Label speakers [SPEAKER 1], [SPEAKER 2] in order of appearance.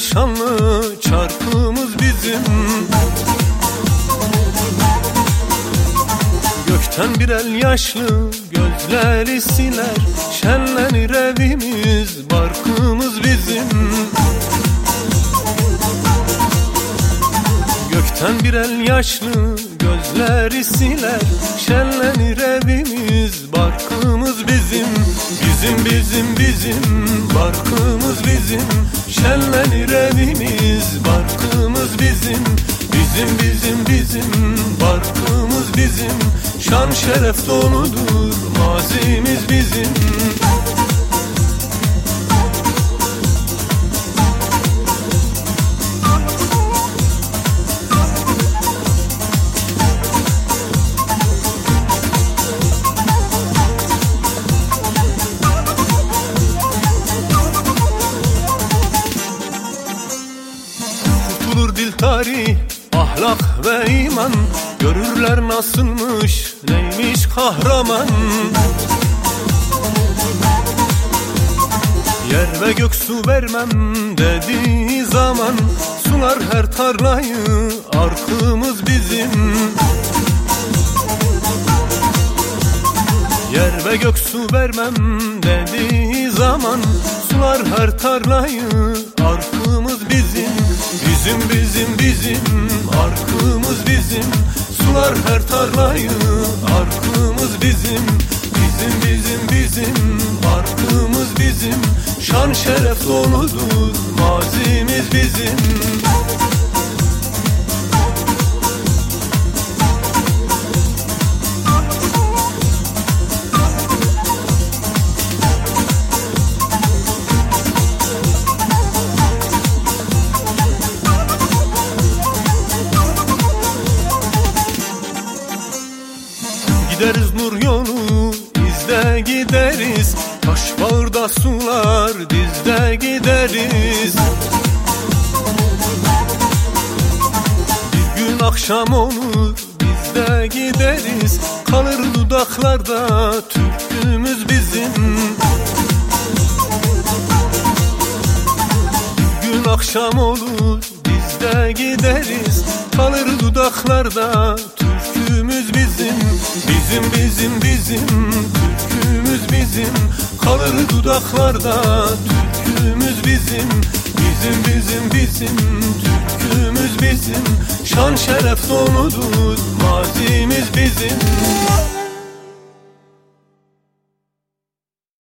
[SPEAKER 1] şanlı çarkımız bizim. Gökten bir el yaşlı gözleri siler Şenlenir evimiz barkımız bizim. Gökten bir el yaşlı gözleri siler Şenlenir evimiz barkımız bizim Bizim bizim barkımız bizim. Şenlenir evimiz barkımız bizim. Bizim bizim bizim barkımız bizim. Şan şeref doludur mazimiz bizim tarih, ahlak ve iman. Görürler nasılmış, neymiş kahraman. Yer ve gök su vermem dediği zaman Sular her tarlayı, arkımız bizim. Yer ve gök su vermem dediği zaman Sular her tarlayı arkımız Bizim bizim bizim. Arkımız bizim. Sular her tarlayı. Arkımız bizim. Bizim bizim bizim. Arkımız bizim. Şan şeref doludur mazimiz bizim Gideriz nur yolu izde gideriz. Taş bağırda sular dizde gideriz. Bir gün akşam olur biz de gideriz. Kalır dudaklarda türkümüz bizim. Bir gün akşam olur biz de gideriz. Kalır dudaklarda türkümüz bizim Bizim bizim bizim türkümüz bizim. Kalır dudaklarda türkümüz bizim. Bizim bizim bizim türkümüz bizim. Şan şeref donudur mazimiz bizim.